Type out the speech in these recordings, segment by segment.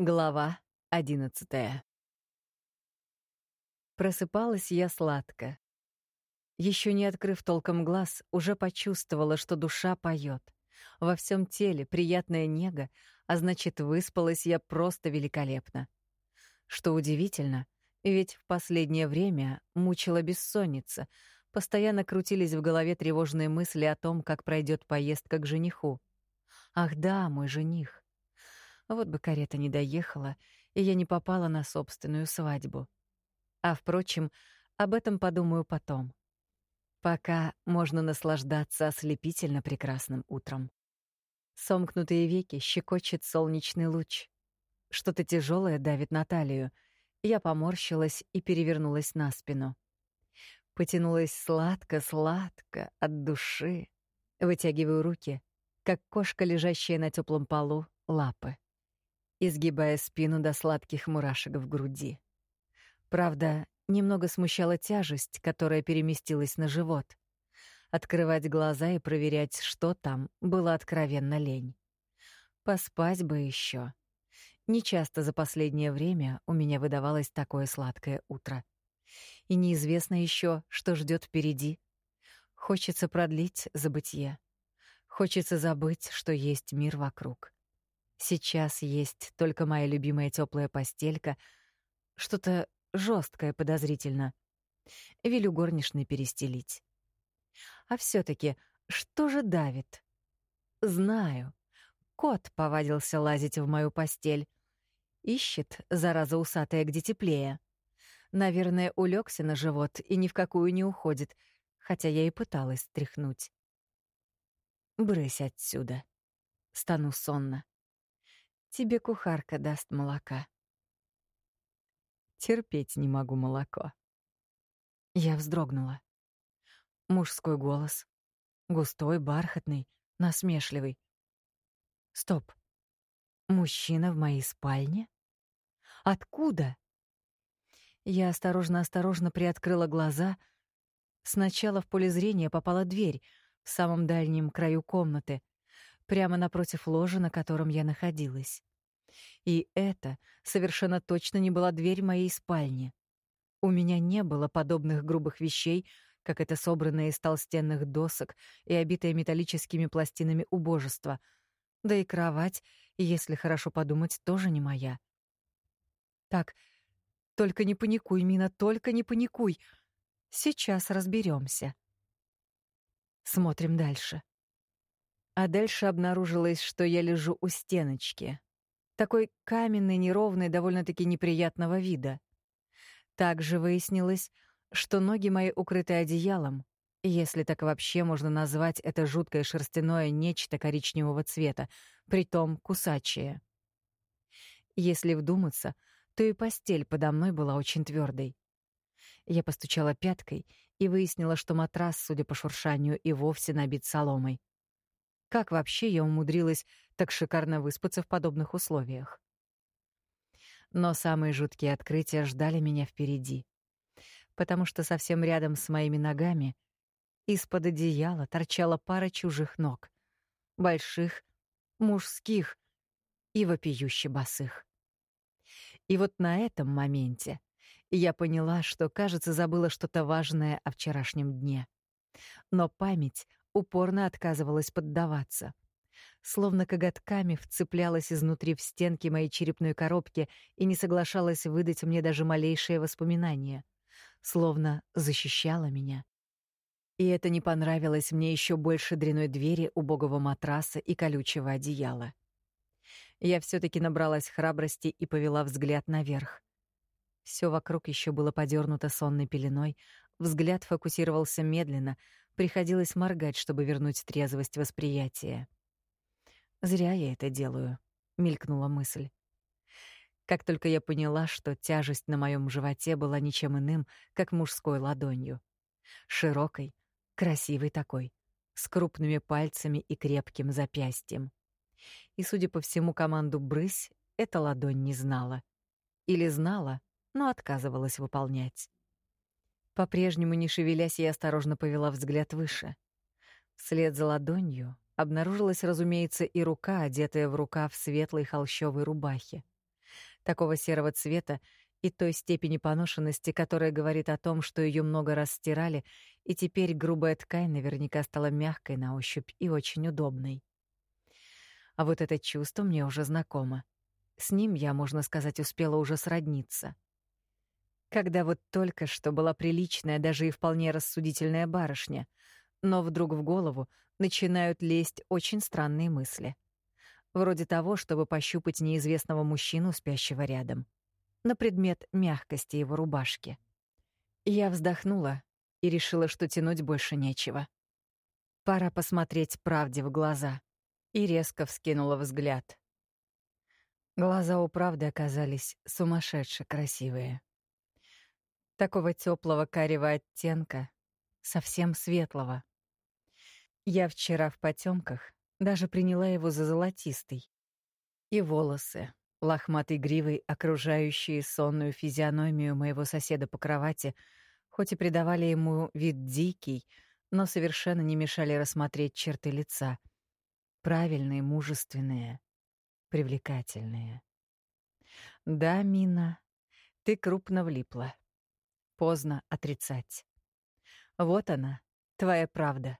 Глава одиннадцатая. Просыпалась я сладко. Еще не открыв толком глаз, уже почувствовала, что душа поет. Во всем теле приятная нега, а значит, выспалась я просто великолепно. Что удивительно, ведь в последнее время мучила бессонница, постоянно крутились в голове тревожные мысли о том, как пройдет поездка к жениху. Ах да, мой жених. Вот бы карета не доехала, и я не попала на собственную свадьбу. А, впрочем, об этом подумаю потом. Пока можно наслаждаться ослепительно прекрасным утром. Сомкнутые веки щекочет солнечный луч. Что-то тяжелое давит на талию. Я поморщилась и перевернулась на спину. Потянулась сладко-сладко от души. Вытягиваю руки, как кошка, лежащая на теплом полу, лапы изгибая спину до сладких мурашек в груди. Правда, немного смущала тяжесть, которая переместилась на живот. Открывать глаза и проверять, что там, было откровенно лень. Поспать бы еще. Нечасто за последнее время у меня выдавалось такое сладкое утро. И неизвестно еще, что ждет впереди. Хочется продлить забытье. Хочется забыть, что есть мир вокруг. Сейчас есть только моя любимая теплая постелька, что-то жесткое подозрительно. Велю горничной перестелить. А все таки что же давит? Знаю. Кот повадился лазить в мою постель. Ищет, зараза усатая, где теплее. Наверное, улегся на живот и ни в какую не уходит, хотя я и пыталась стряхнуть. Брысь отсюда. Стану сонно. Тебе кухарка даст молока. Терпеть не могу молоко. Я вздрогнула. Мужской голос. Густой, бархатный, насмешливый. Стоп. Мужчина в моей спальне? Откуда? Я осторожно-осторожно приоткрыла глаза. Сначала в поле зрения попала дверь в самом дальнем краю комнаты — прямо напротив ложа, на котором я находилась. И это совершенно точно не была дверь моей спальни. У меня не было подобных грубых вещей, как это собранное из толстенных досок и обитое металлическими пластинами убожество. Да и кровать, если хорошо подумать, тоже не моя. Так, только не паникуй, Мина, только не паникуй. Сейчас разберемся. Смотрим дальше. А дальше обнаружилось, что я лежу у стеночки. Такой каменный, неровный, довольно-таки неприятного вида. Также выяснилось, что ноги мои укрыты одеялом, если так вообще можно назвать это жуткое шерстяное нечто коричневого цвета, притом кусачее. Если вдуматься, то и постель подо мной была очень твердой. Я постучала пяткой и выяснила, что матрас, судя по шуршанию, и вовсе набит соломой. Как вообще я умудрилась так шикарно выспаться в подобных условиях? Но самые жуткие открытия ждали меня впереди, потому что совсем рядом с моими ногами из-под одеяла торчала пара чужих ног, больших, мужских и вопиюще босых. И вот на этом моменте я поняла, что, кажется, забыла что-то важное о вчерашнем дне. Но память упорно отказывалась поддаваться. Словно коготками вцеплялась изнутри в стенки моей черепной коробки и не соглашалась выдать мне даже малейшее воспоминание. Словно защищала меня. И это не понравилось мне еще больше дряной двери, убогого матраса и колючего одеяла. Я все таки набралась храбрости и повела взгляд наверх. Все вокруг еще было подернуто сонной пеленой, взгляд фокусировался медленно, Приходилось моргать, чтобы вернуть трезвость восприятия. «Зря я это делаю», — мелькнула мысль. Как только я поняла, что тяжесть на моем животе была ничем иным, как мужской ладонью. Широкой, красивой такой, с крупными пальцами и крепким запястьем. И, судя по всему, команду «брысь» эта ладонь не знала. Или знала, но отказывалась выполнять. По-прежнему не шевелясь, я осторожно повела взгляд выше. Вслед за ладонью обнаружилась, разумеется, и рука, одетая в рукав светлой холщовой рубахи. такого серого цвета и той степени поношенности, которая говорит о том, что ее много раз стирали, и теперь грубая ткань наверняка стала мягкой на ощупь и очень удобной. А вот это чувство мне уже знакомо. С ним я, можно сказать, успела уже сродниться. Когда вот только что была приличная, даже и вполне рассудительная барышня, но вдруг в голову начинают лезть очень странные мысли. Вроде того, чтобы пощупать неизвестного мужчину, спящего рядом — на предмет мягкости его рубашки. Я вздохнула и решила, что тянуть больше нечего. Пора посмотреть правде в глаза. И резко вскинула взгляд. Глаза у правды оказались сумасшедше красивые. Такого теплого карего оттенка, совсем светлого. Я вчера в потемках даже приняла его за золотистый. И волосы, лохматой гривой окружающие сонную физиономию моего соседа по кровати, хоть и придавали ему вид дикий, но совершенно не мешали рассмотреть черты лица. Правильные, мужественные, привлекательные. Да, Мина, ты крупно влипла. Поздно отрицать. Вот она, твоя правда.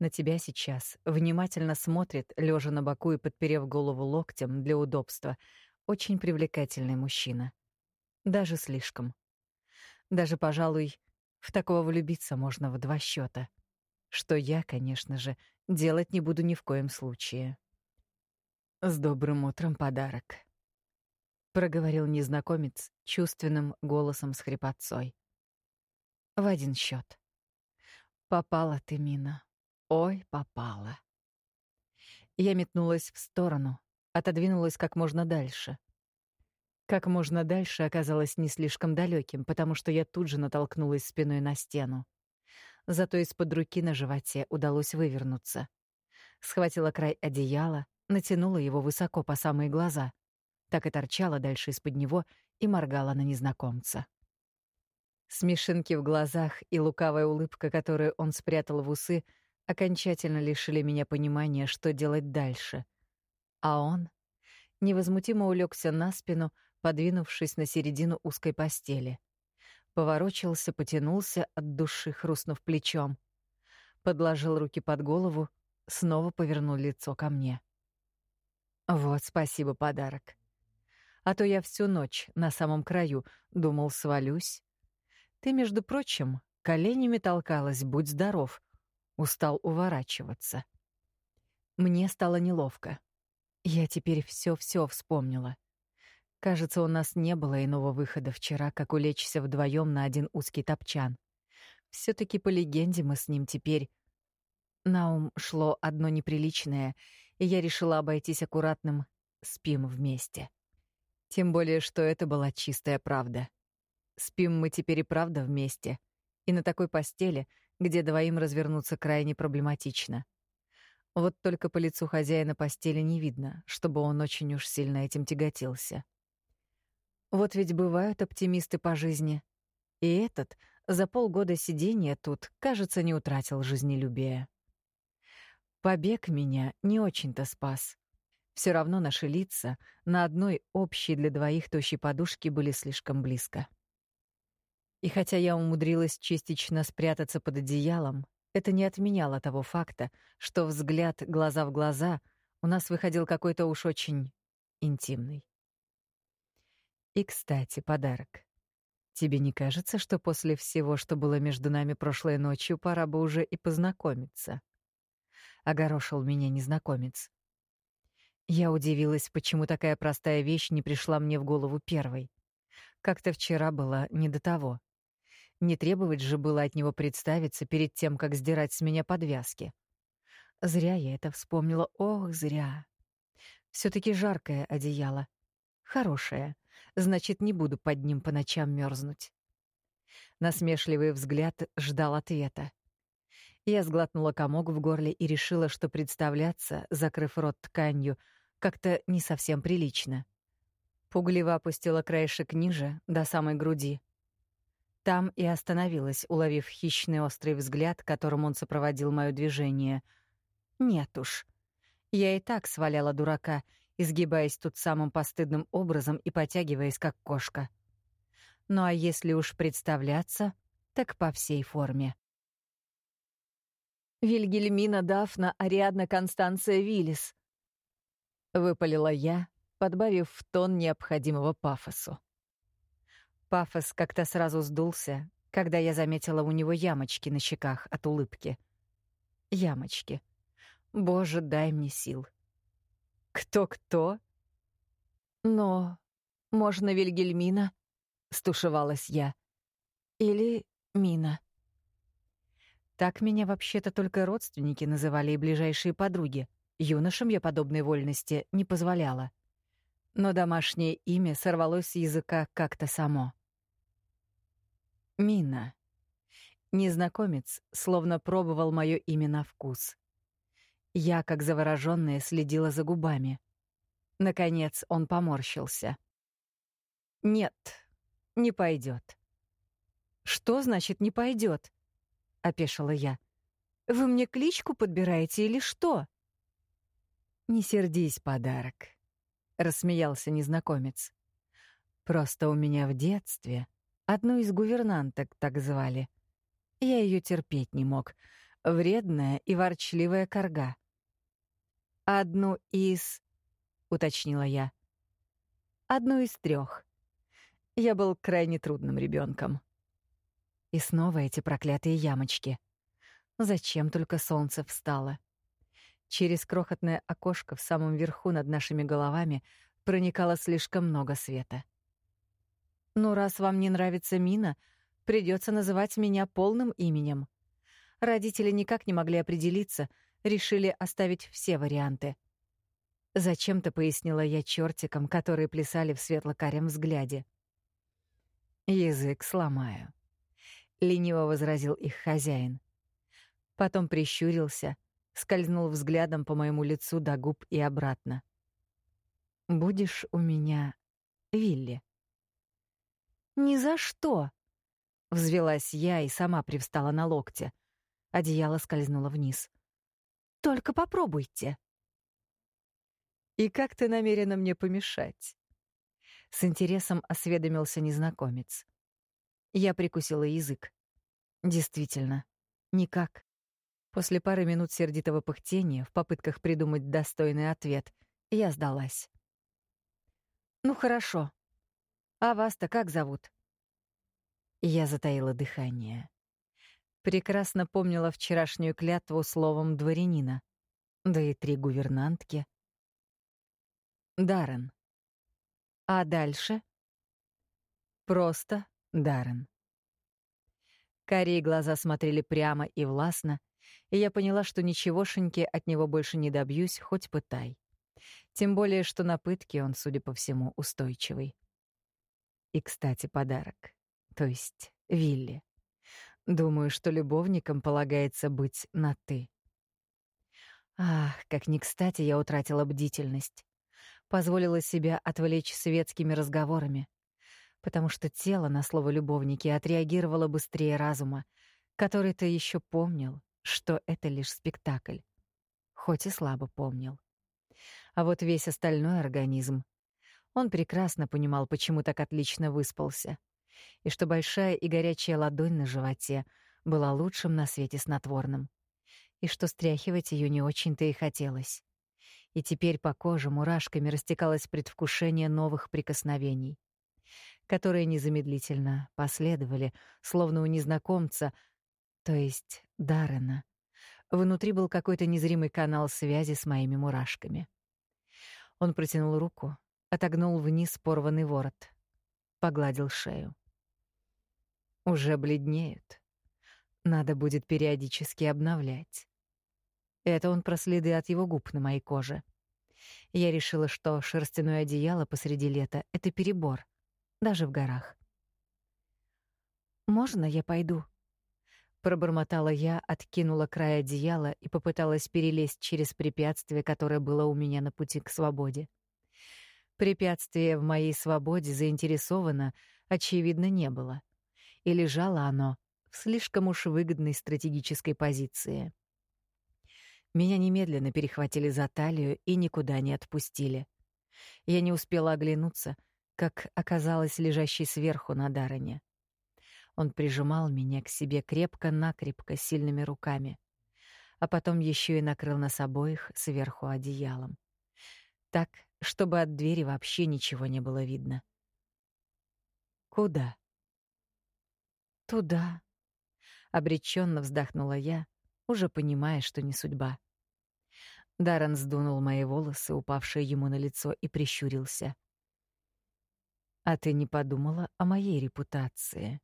На тебя сейчас внимательно смотрит, лежа на боку и подперев голову локтем для удобства, очень привлекательный мужчина. Даже слишком. Даже, пожалуй, в такого влюбиться можно в два счета. Что я, конечно же, делать не буду ни в коем случае. «С добрым утром подарок», — проговорил незнакомец чувственным голосом с хрипотцой. В один счет. «Попала ты, Мина, Ой, попала. Я метнулась в сторону, отодвинулась как можно дальше. Как можно дальше оказалось не слишком далеким, потому что я тут же натолкнулась спиной на стену. Зато из-под руки на животе удалось вывернуться. Схватила край одеяла, натянула его высоко по самые глаза. Так и торчала дальше из-под него и моргала на незнакомца. Смешинки в глазах и лукавая улыбка, которую он спрятал в усы, окончательно лишили меня понимания, что делать дальше. А он невозмутимо улегся на спину, подвинувшись на середину узкой постели. Поворочился, потянулся от души, хрустнув плечом. Подложил руки под голову, снова повернул лицо ко мне. Вот, спасибо, подарок. А то я всю ночь на самом краю думал, свалюсь. Ты, между прочим, коленями толкалась, будь здоров устал уворачиваться. Мне стало неловко. Я теперь все-все вспомнила. Кажется, у нас не было иного выхода вчера, как улечься вдвоем на один узкий топчан. все таки по легенде мы с ним теперь... На ум шло одно неприличное, и я решила обойтись аккуратным «спим вместе». Тем более, что это была чистая правда. Спим мы теперь и правда вместе. И на такой постели — где двоим развернуться крайне проблематично. Вот только по лицу хозяина постели не видно, чтобы он очень уж сильно этим тяготился. Вот ведь бывают оптимисты по жизни. И этот за полгода сидения тут, кажется, не утратил жизнелюбия. Побег меня не очень-то спас. Все равно наши лица на одной общей для двоих тощей подушке были слишком близко. И хотя я умудрилась частично спрятаться под одеялом, это не отменяло того факта, что взгляд глаза в глаза у нас выходил какой-то уж очень интимный. И, кстати, подарок. Тебе не кажется, что после всего, что было между нами прошлой ночью, пора бы уже и познакомиться? Огорошил меня незнакомец. Я удивилась, почему такая простая вещь не пришла мне в голову первой. Как-то вчера было не до того. Не требовать же было от него представиться перед тем, как сдирать с меня подвязки. Зря я это вспомнила, ох, зря. все таки жаркое одеяло. Хорошее. Значит, не буду под ним по ночам мерзнуть. Насмешливый взгляд ждал ответа. Я сглотнула комок в горле и решила, что представляться, закрыв рот тканью, как-то не совсем прилично. Пугливо опустила краешек ниже, до самой груди. Там и остановилась, уловив хищный острый взгляд, которым он сопроводил моё движение. Нет уж. Я и так сваляла дурака, изгибаясь тут самым постыдным образом и потягиваясь, как кошка. Ну а если уж представляться, так по всей форме. «Вильгельмина Дафна Ариадна Констанция Виллис», — выпалила я, подбавив в тон необходимого пафосу. Пафос как-то сразу сдулся, когда я заметила у него ямочки на щеках от улыбки. Ямочки. Боже, дай мне сил. Кто-кто? Но можно Вильгельмина, стушевалась я. Или Мина. Так меня вообще-то только родственники называли и ближайшие подруги. Юношам я подобной вольности не позволяла. Но домашнее имя сорвалось с языка как-то само. Мина. Незнакомец словно пробовал мое имя на вкус. Я, как заворожённая, следила за губами. Наконец он поморщился. «Нет, не пойдет. «Что значит «не пойдет»?» — опешила я. «Вы мне кличку подбираете или что?» «Не сердись, подарок», — рассмеялся незнакомец. «Просто у меня в детстве одну из гувернанток так звали. Я ее терпеть не мог. Вредная и ворчливая корга. «Одну из...» — уточнила я. «Одну из трех. Я был крайне трудным ребенком. И снова эти проклятые ямочки. Зачем только солнце встало? Через крохотное окошко в самом верху над нашими головами проникало слишком много света. «Ну, раз вам не нравится Мина, придется называть меня полным именем». Родители никак не могли определиться — решили оставить все варианты. Зачем-то пояснила я чертикам, которые плясали в светло-карем взгляде. «Язык сломаю», — лениво возразил их хозяин. Потом прищурился, скользнул взглядом по моему лицу до губ и обратно. «Будешь у меня Вилли?» «Ни за что!» — взвелась я и сама привстала на локте. Одеяло скользнуло вниз. Только попробуйте. И как ты намерена мне помешать? С интересом осведомился незнакомец. Я прикусила язык. Действительно, никак. После пары минут сердитого пыхтения в попытках придумать достойный ответ, я сдалась. Ну хорошо. А вас-то как зовут? Я затаила дыхание прекрасно помнила вчерашнюю клятву словом дворянина, да и три гувернантки. Даррен. А дальше? Просто Даррен. Карие глаза смотрели прямо и властно, и я поняла, что ничегошеньки от него больше не добьюсь, хоть пытай. Тем более, что на пытки он, судя по всему, устойчивый. И, кстати, подарок. То есть Вилли. Думаю, что любовникам полагается быть на «ты». Ах, как не кстати я утратила бдительность. Позволила себя отвлечь светскими разговорами, потому что тело на слово «любовники» отреагировало быстрее разума, который-то еще помнил, что это лишь спектакль, хоть и слабо помнил. А вот весь остальной организм. Он прекрасно понимал, почему так отлично выспался — и что большая и горячая ладонь на животе была лучшим на свете снотворным, и что стряхивать ее не очень-то и хотелось. И теперь по коже мурашками растекалось предвкушение новых прикосновений, которые незамедлительно последовали, словно у незнакомца, то есть Даррена. Внутри был какой-то незримый канал связи с моими мурашками. Он протянул руку, отогнул вниз порванный ворот, погладил шею уже бледнеют. Надо будет периодически обновлять. Это он про следы от его губ на моей коже. Я решила, что шерстяное одеяло посреди лета — это перебор, даже в горах. «Можно я пойду?» Пробормотала я, откинула край одеяла и попыталась перелезть через препятствие, которое было у меня на пути к свободе. Препятствия в моей свободе заинтересовано, очевидно, не было и лежало оно в слишком уж выгодной стратегической позиции. Меня немедленно перехватили за талию и никуда не отпустили. Я не успела оглянуться, как оказалась лежащей сверху на Дароне. Он прижимал меня к себе крепко-накрепко сильными руками, а потом еще и накрыл нас обоих сверху одеялом. Так, чтобы от двери вообще ничего не было видно. Куда? Туда. Обреченно вздохнула я, уже понимая, что не судьба. Даррен сдунул мои волосы, упавшие ему на лицо, и прищурился. «А ты не подумала о моей репутации?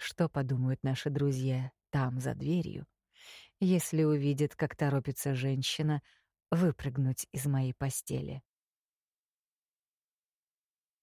Что подумают наши друзья там, за дверью, если увидят, как торопится женщина выпрыгнуть из моей постели?»